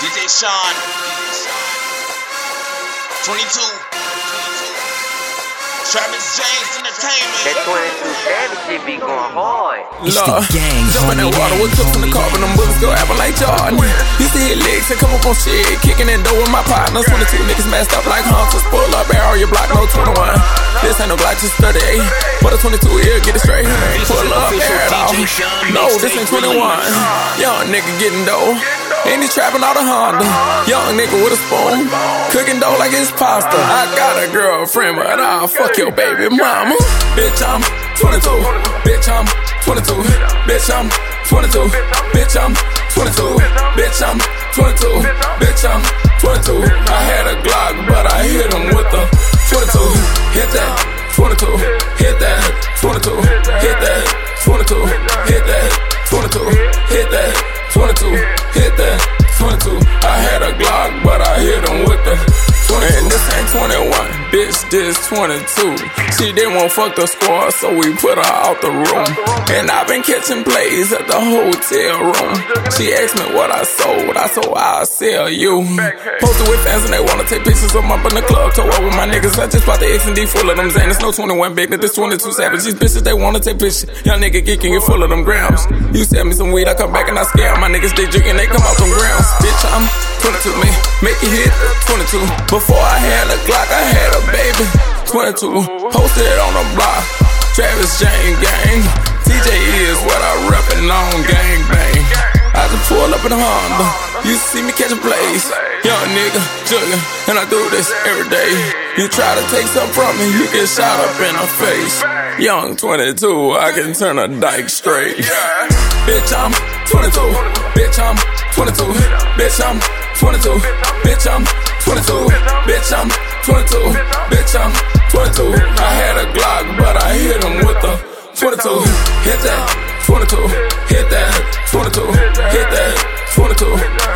DJ Sean. 22. Travis James Entertainment. That 22 Savage shit be going hard. It's the Lord. gang, Jump in that homie. water with tips in the car, and them bullets go happen like Jordan. Used to hit legs and come up on shit, kicking in dough with my partners. 22 niggas messed up like hunters. Pull up, arrow your block, no 21. This ain't no Glock, just 38. But a 22 here, get it straight. Pull No, this ain't 21. Young nigga getting dough. And he trapping out a Honda. Young nigga with a spoon. Cooking dough like it's pasta. I got a girlfriend, but I'll fuck your baby mama. Bitch, I'm 22. Bitch, I'm 22. Bitch, I'm 22. Bitch, I'm 22. Bitch, I'm 22. Bitch, I'm 22. I had a Glock, but I hit him with the 22. Hit that 22. Hit that 22. Hit that 22. Hit bitch, this 22. She didn't want fuck the squad, so we put her out the room. And I've been catching plays at the hotel room. She asked me what I sold, I sold I'll sell you. Posted with fans and they wanna take pictures of me up in the club. Told up with my niggas, I just bought the X and D full of them Zan. It's no 21 big, this 22 savage. These bitches, they wanna take pictures. Young nigga geeking, get full of them grams. You sell me some weed, I come back and I scare my niggas, they drinking, they come out them grams. Bitch, I'm 22, man. Make it hit 22. Before I had a Glock, I had. 22. Posted on the block. Travis Jane gang. TJ is what I reppin' on gang bang. I just pull up in a Honda. You see me catching plays. Young nigga, juggin', and I do this every day. You try to take something from me, you get shot up in the face. Young 22, I can turn a dyke straight. Bitch, I'm 22. Bitch, I'm 22. Bitch, I'm 22. Bitch, I'm 22. Bitch, I'm 22. Bitch, I'm 22. I had a Glock, but I hit him with the 22. Hit that 22. Hit that 22. Hit that 22.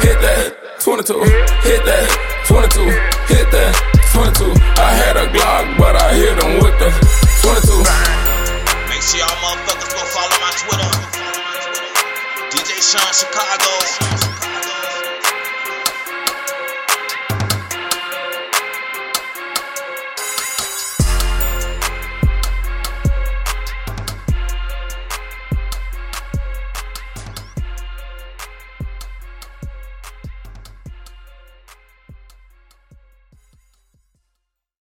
Hit that 22. Hit that 22. Hit that 22. I had a Glock, but I hit him with the 22. Make sure y'all motherfuckers go follow my Twitter. DJ Sean Chicago.